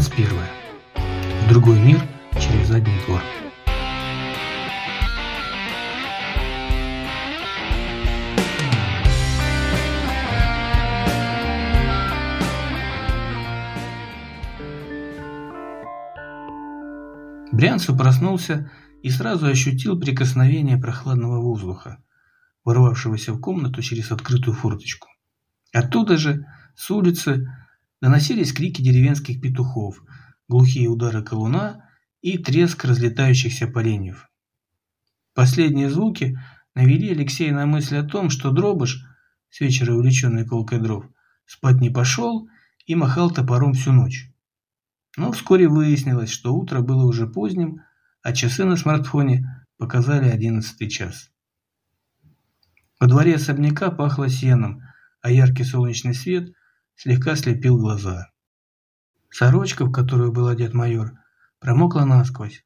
21. В другой мир через задний двор. Брянцев проснулся и сразу ощутил прикосновение прохладного воздуха, ворвавшегося в комнату через открытую форточку. Оттуда же, с улицы, доносились крики деревенских петухов, глухие удары колуна и треск разлетающихся поленьев. Последние звуки навели Алексея на мысль о том, что дробыш, с вечера увлеченный колкой дров, спать не пошел и махал топором всю ночь. Но вскоре выяснилось, что утро было уже поздним, а часы на смартфоне показали одиннадцатый час. Во дворе особняка пахло сеном, а яркий солнечный свет слегка слепил глаза. Сорочка, в которую был одет майор, промокла насквозь,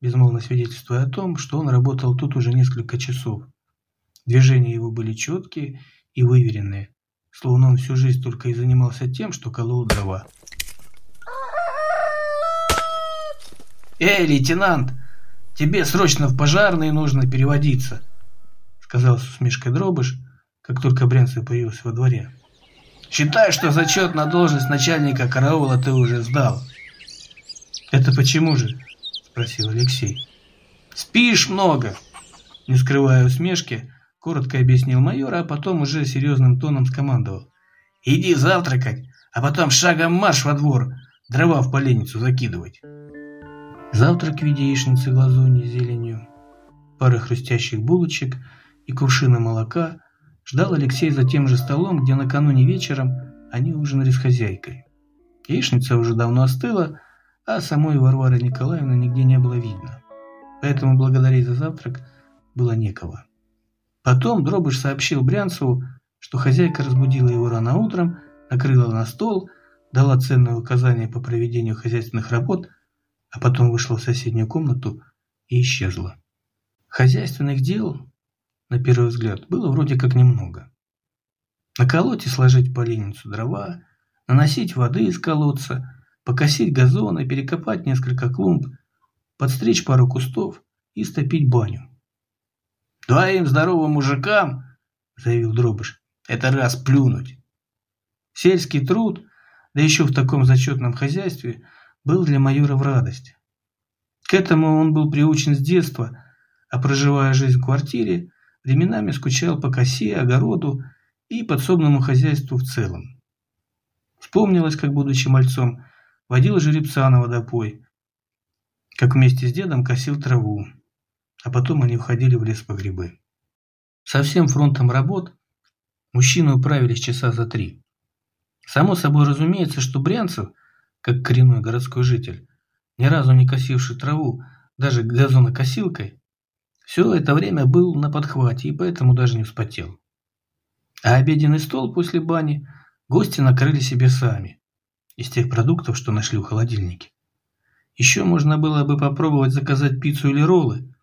безмолвно свидетельствуя о том, что он работал тут уже несколько часов. Движения его были четкие и выверенные, словно он всю жизнь только и занимался тем, что колол дрова. «Эй, лейтенант, тебе срочно в пожарные нужно переводиться», сказал с усмешкой Дробыш, как только Брянцев появился во дворе. «Считай, что зачет на должность начальника караула ты уже сдал». «Это почему же?» – спросил Алексей. «Спишь много», – не скрывая усмешки, коротко объяснил майор, а потом уже серьезным тоном скомандовал. «Иди завтракать, а потом шагом марш во двор, дрова в поленницу закидывать». Завтрак в виде яичницы глазуни зеленью, пара хрустящих булочек и кувшина молока ждал Алексей за тем же столом, где накануне вечером они ужинали с хозяйкой. Яичница уже давно остыла, а самой Варвары Николаевны нигде не было видно. Поэтому благодарить за завтрак было некого. Потом Дробыш сообщил Брянцеву, что хозяйка разбудила его рано утром, накрыла на стол, дала ценное указание по проведению хозяйственных работ – а потом вышла в соседнюю комнату и исчезла. Хозяйственных дел, на первый взгляд, было вроде как немного. Наколоть и сложить поленницу дрова, наносить воды из колодца, покосить газоны, перекопать несколько клумб, подстричь пару кустов и стопить баню. «Двоим здоровым мужикам, — заявил Дробыш, — это раз плюнуть. Сельский труд, да еще в таком зачетном хозяйстве — был для майора в радость. К этому он был приучен с детства, а проживая жизнь в квартире, временами скучал по косе, огороду и подсобному хозяйству в целом. Вспомнилось, как, будучи мальцом, водил жеребца на водопой, как вместе с дедом косил траву, а потом они уходили в лес по грибы. Со всем фронтом работ мужчины управились часа за три. Само собой разумеется, что Брянцев – как коренной городской житель, ни разу не косивший траву, даже газонокосилкой, все это время был на подхвате и поэтому даже не вспотел. А обеденный стол после бани гости накрыли себе сами, из тех продуктов, что нашли в холодильнике. Еще можно было бы попробовать заказать пиццу или роллы,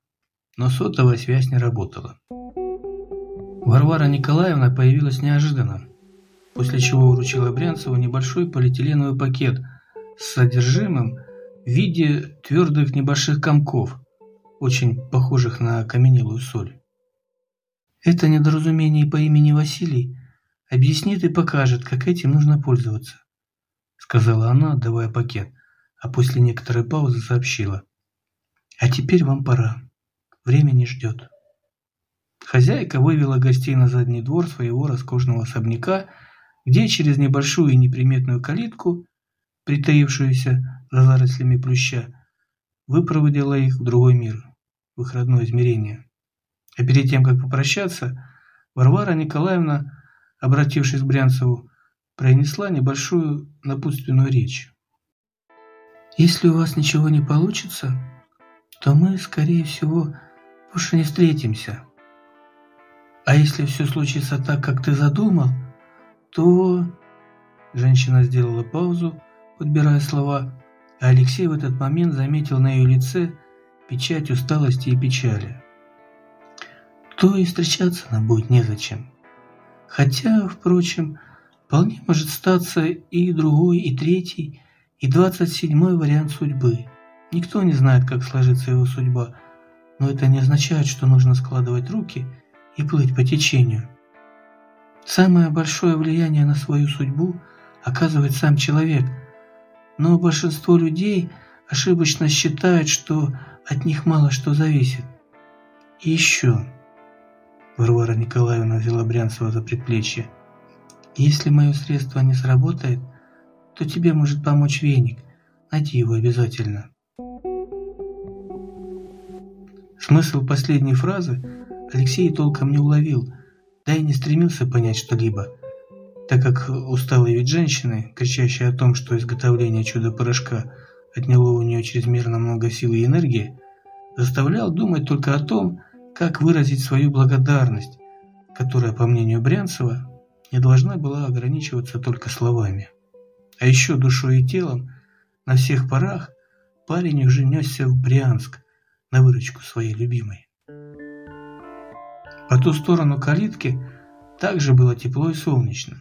но сотовая связь не работала. Варвара Николаевна появилась неожиданно, после чего вручила Брянцеву небольшой полиэтиленовый пакет – с содержимым в виде твердых небольших комков, очень похожих на каменелую соль. Это недоразумение по имени Василий объяснит и покажет, как этим нужно пользоваться, сказала она, отдавая пакет, а после некоторой паузы сообщила. А теперь вам пора. Время не ждет. Хозяйка вывела гостей на задний двор своего роскошного особняка, где через небольшую и неприметную калитку притаившуюся за зарослями плюща, выпроводила их в другой мир, в их родное измерение. А перед тем, как попрощаться, Варвара Николаевна, обратившись к Брянцеву, произнесла небольшую напутственную речь. «Если у вас ничего не получится, то мы, скорее всего, больше не встретимся. А если все случится так, как ты задумал, то...» Женщина сделала паузу, подбирая слова, а Алексей в этот момент заметил на ее лице печать усталости и печали. То и встречаться нам будет незачем. Хотя, впрочем, вполне может статься и другой, и третий, и 27-й вариант судьбы. Никто не знает, как сложится его судьба, но это не означает, что нужно складывать руки и плыть по течению. Самое большое влияние на свою судьбу оказывает сам человек, но большинство людей ошибочно считают, что от них мало что зависит. И еще... Варвара Николаевна взяла Брянцева за предплечье. «Если мое средство не сработает, то тебе может помочь веник. Найди его обязательно». Смысл последней фразы Алексей толком не уловил, да и не стремился понять что-либо, так как усталые ведь женщины, кричащие о том, что изготовление чудо-порошка отняло у нее чрезмерно много сил и энергии, заставлял думать только о том, как выразить свою благодарность, которая, по мнению Брянцева, не должна была ограничиваться только словами. А еще душой и телом на всех парах парень уже несся в Брянск на выручку своей любимой. По ту сторону калитки также было тепло и солнечно,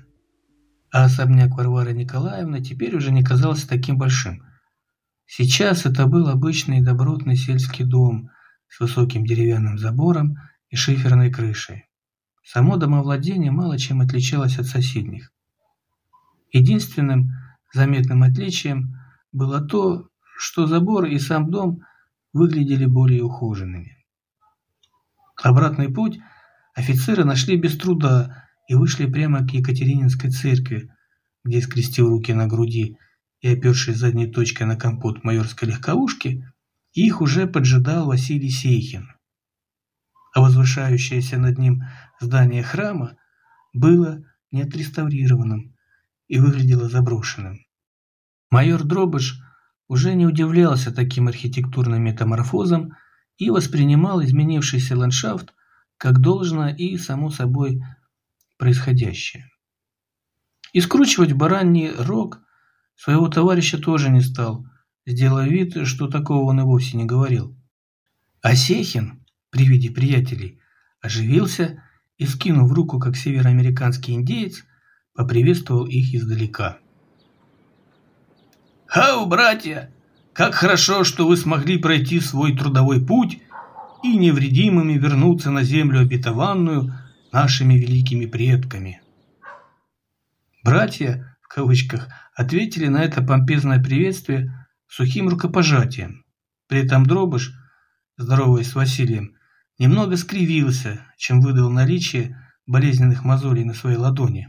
а особняк Варвары Николаевны теперь уже не казался таким большим. Сейчас это был обычный добротный сельский дом с высоким деревянным забором и шиферной крышей. Само домовладение мало чем отличалось от соседних. Единственным заметным отличием было то, что забор и сам дом выглядели более ухоженными. Обратный путь офицеры нашли без труда и вышли прямо к Екатерининской церкви, где, скрестил руки на груди и опершись задней точкой на компот майорской легковушки, их уже поджидал Василий Сейхин. А возвышающееся над ним здание храма было неотреставрированным и выглядело заброшенным. Майор Дробыш уже не удивлялся таким архитектурным метаморфозам и воспринимал изменившийся ландшафт как должное и, само собой, происходящее. И скручивать бараний рог своего товарища тоже не стал, сделав вид, что такого он и вовсе не говорил. А Сехин, при виде приятелей, оживился и, скинув руку, как североамериканский индеец, поприветствовал их издалека. «Хау, братья! Как хорошо, что вы смогли пройти свой трудовой путь и невредимыми вернуться на землю обетованную нашими великими предками!» Братья, в кавычках, ответили на это помпезное приветствие сухим рукопожатием. При этом Дробыш, здороваясь с Василием, немного скривился, чем выдал наличие болезненных мозолей на своей ладони.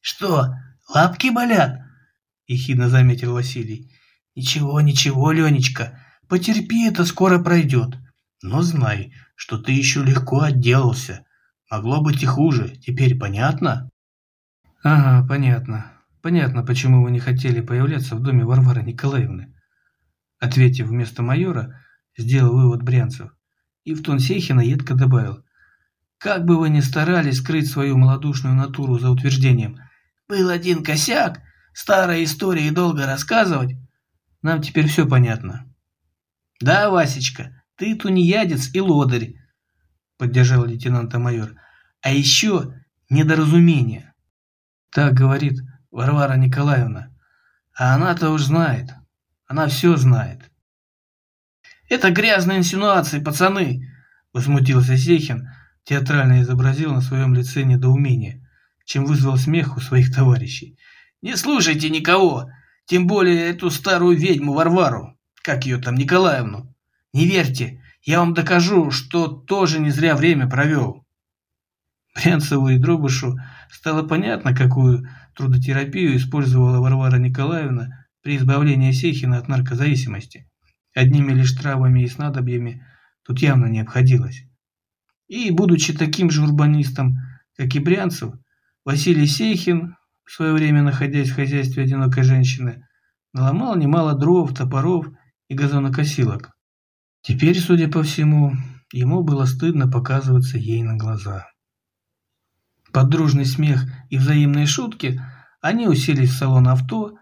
«Что, лапки болят?» – ехидно заметил Василий. «Ничего, ничего, Ленечка, потерпи, это скоро пройдет. Но знай, что ты еще легко отделался. Могло быть и хуже, теперь понятно?» «Ага, понятно. Понятно, почему вы не хотели появляться в доме Варвары Николаевны ответив вместо майора, сделал вывод Брянцев. И в тон Сехина едко добавил. Как бы вы ни старались скрыть свою малодушную натуру за утверждением «Был один косяк, старая история и долго рассказывать», нам теперь все понятно. «Да, Васечка, ты тунеядец и лодырь», — поддержал лейтенанта майор. «А еще недоразумение». Так говорит Варвара Николаевна. А она-то уж знает. Она все знает. «Это грязные инсинуации, пацаны!» Возмутился Сехин, театрально изобразил на своем лице недоумение, чем вызвал смех у своих товарищей. «Не слушайте никого, тем более эту старую ведьму Варвару, как ее там, Николаевну. Не верьте, я вам докажу, что тоже не зря время провел». Брянцеву и Дробышу стало понятно, какую трудотерапию использовала Варвара Николаевна при избавлении Сехина от наркозависимости. Одними лишь травами и снадобьями тут явно не обходилось. И, будучи таким же урбанистом, как и Брянцев, Василий Сехин, в свое время находясь в хозяйстве одинокой женщины, наломал немало дров, топоров и газонокосилок. Теперь, судя по всему, ему было стыдно показываться ей на глаза. Под дружный смех и взаимные шутки они уселись в салон авто,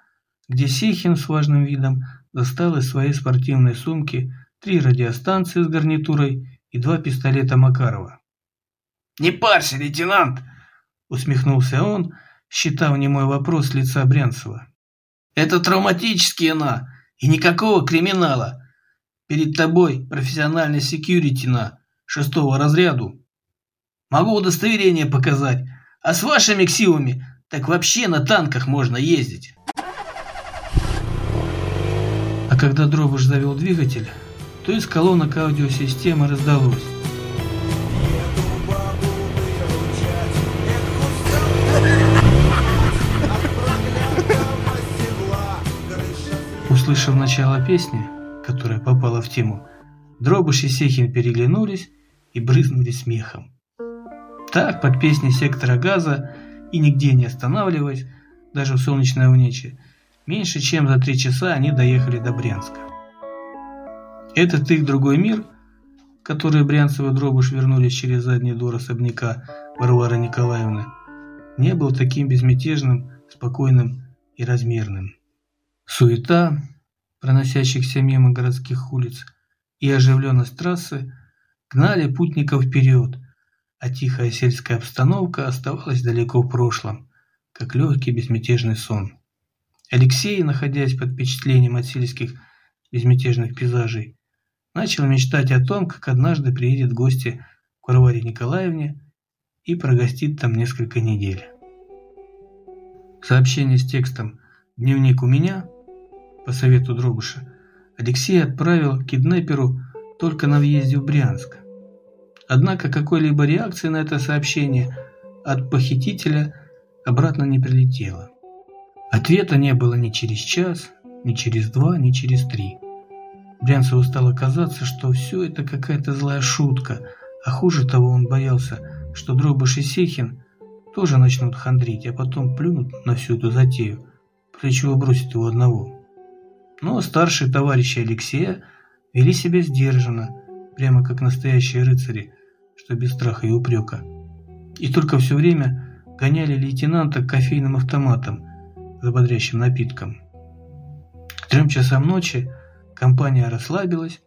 где Сехин с важным видом достал из своей спортивной сумки три радиостанции с гарнитурой и два пистолета Макарова. «Не парься, лейтенант!» — усмехнулся он, считав немой вопрос лица Брянцева. Это травматические на, и никакого криминала. Перед тобой профессиональный секьюрити на шестого разряду. Могу удостоверение показать, а с вашими ксивами так вообще на танках можно ездить. А когда Дробыш завел двигатель, то из колонок аудиосистемы раздалось. Услышав начало песни, которая попала в тему, Дробыш и Сехин переглянулись и брызнули смехом. Так, под песни сектора газа и нигде не останавливаясь, даже в солнечное униче, меньше чем за три часа они доехали до Брянска. Этот их другой мир, который Брянцев и Дробыш вернулись через задний двор особняка Варвары Николаевны, не был таким безмятежным, спокойным и размерным. Суета, проносящихся мимо городских улиц, и оживленность трассы гнали путников вперед, а тихая сельская обстановка оставалась далеко в прошлом, как легкий безмятежный сон. Алексей, находясь под впечатлением от сельских безмятежных пейзажей, начал мечтать о том, как однажды приедет в гости к Варваре Николаевне и прогостит там несколько недель. Сообщение с текстом «Дневник у меня» по совету Дробыша, Алексей отправил киднеперу только на въезде в Брянск. Однако какой-либо реакции на это сообщение от похитителя обратно не прилетело. Ответа не было ни через час, ни через два, ни через три. Брянцеву стало казаться, что все это какая-то злая шутка, а хуже того он боялся, что Дробыш и Сехин тоже начнут хандрить, а потом плюнут на всю эту затею, после чего бросят его одного. Но старшие товарищи Алексея вели себя сдержанно, прямо как настоящие рыцари, что без страха и упрека. И только все время гоняли лейтенанта кофейным автоматам за бодрящим напитком. К трем часам ночи компания расслабилась,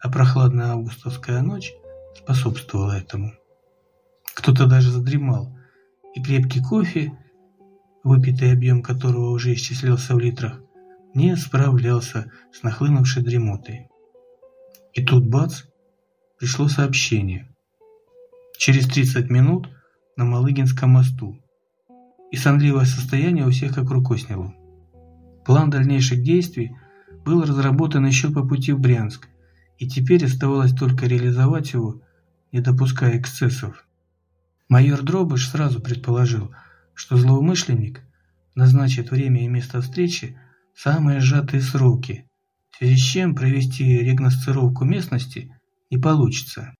а прохладная августовская ночь способствовала этому. Кто-то даже задремал, и крепкий кофе, выпитый объем которого уже исчислялся в литрах, не справлялся с нахлынувшей дремотой. И тут бац, пришло сообщение. Через 30 минут на Малыгинском мосту. И сонливое состояние у всех как рукой сняло. План дальнейших действий был разработан еще по пути в Брянск, и теперь оставалось только реализовать его, не допуская эксцессов. Майор Дробыш сразу предположил, что злоумышленник назначит время и место встречи самые сжатые сроки, в связи с чем провести регносцировку местности не получится.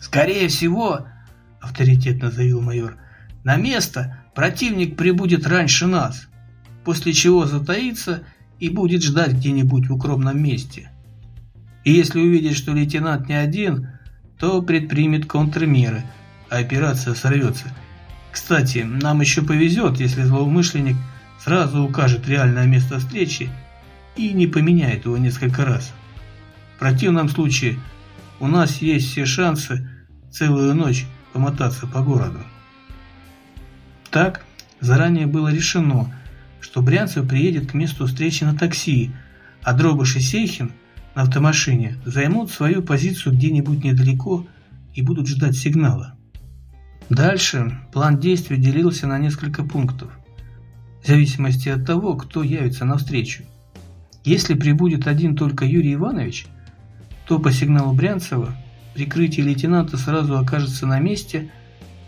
«Скорее всего, — авторитетно заявил майор, — на место противник прибудет раньше нас, после чего затаится и будет ждать где-нибудь в укромном месте. И если увидит, что лейтенант не один, то предпримет контрмеры, а операция сорвется. Кстати, нам еще повезет, если злоумышленник – сразу укажет реальное место встречи и не поменяет его несколько раз. В противном случае у нас есть все шансы целую ночь помотаться по городу. Так, заранее было решено, что Брянцев приедет к месту встречи на такси, а Дробыш и Сейхин на автомашине займут свою позицию где-нибудь недалеко и будут ждать сигнала. Дальше план действий делился на несколько пунктов в зависимости от того, кто явится навстречу. Если прибудет один только Юрий Иванович, то по сигналу Брянцева прикрытие лейтенанта сразу окажется на месте,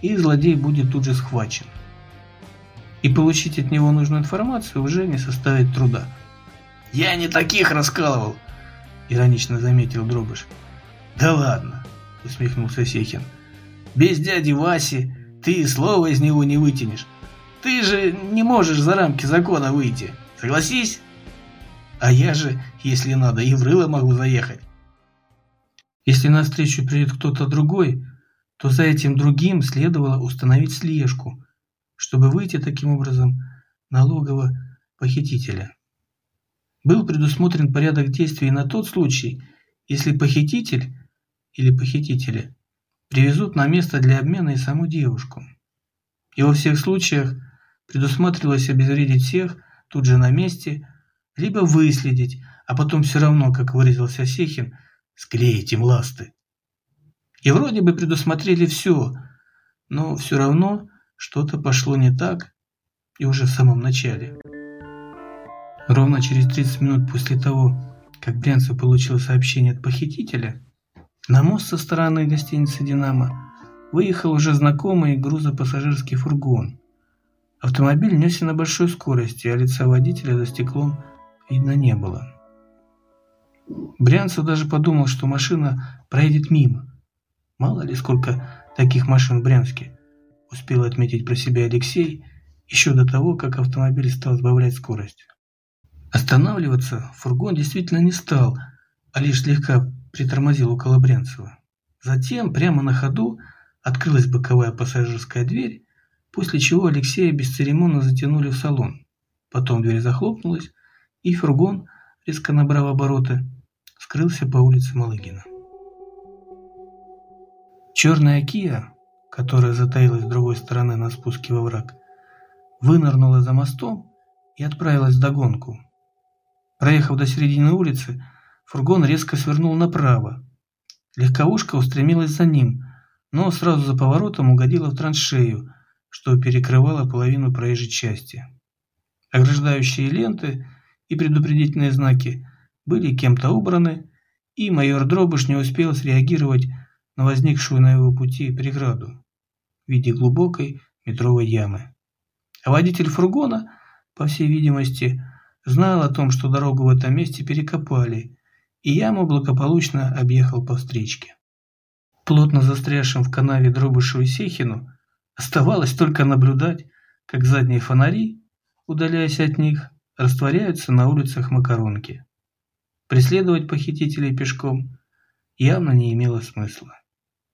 и злодей будет тут же схвачен. И получить от него нужную информацию уже не составит труда. «Я не таких раскалывал!» – иронично заметил Дробыш. «Да ладно!» – усмехнулся Сехин. «Без дяди Васи ты слова из него не вытянешь. Ты же не можешь за рамки закона выйти. Согласись? А я же, если надо, и в рыло могу заехать. Если навстречу придет кто-то другой, то за этим другим следовало установить слежку, чтобы выйти таким образом на логово похитителя. Был предусмотрен порядок действий на тот случай, если похититель или похитители привезут на место для обмена и саму девушку. И во всех случаях предусматривалось обезвредить всех, тут же на месте, либо выследить, а потом все равно, как выразился Сехин, склеить им ласты. И вроде бы предусмотрели все, но все равно что-то пошло не так и уже в самом начале. Ровно через 30 минут после того, как Брянцев получил сообщение от похитителя, на мост со стороны гостиницы «Динамо» выехал уже знакомый грузопассажирский фургон. Автомобиль несся на большой скорости, а лица водителя за стеклом видно не было. Брянцев даже подумал, что машина проедет мимо. Мало ли сколько таких машин в Брянске, успел отметить про себя Алексей еще до того, как автомобиль стал сбавлять скорость. Останавливаться фургон действительно не стал, а лишь слегка притормозил около Брянцева. Затем, прямо на ходу, открылась боковая пассажирская дверь, после чего Алексея бесцеремонно затянули в салон. Потом дверь захлопнулась, и фургон, резко набрав обороты, скрылся по улице Малыгина. Черная Кия, которая затаилась с другой стороны на спуске во враг, вынырнула за мостом и отправилась в догонку. Проехав до середины улицы, фургон резко свернул направо. Легковушка устремилась за ним, но сразу за поворотом угодила в траншею, что перекрывало половину проезжей части. Ограждающие ленты и предупредительные знаки были кем-то убраны, и майор Дробыш не успел среагировать на возникшую на его пути преграду в виде глубокой метровой ямы. А водитель фургона, по всей видимости, знал о том, что дорогу в этом месте перекопали, и яму благополучно объехал по встречке. Плотно застрявшим в канаве Дробышеву и Сехину оставалось только наблюдать, как задние фонари, удаляясь от них, растворяются на улицах Макаронки. Преследовать похитителей пешком явно не имело смысла.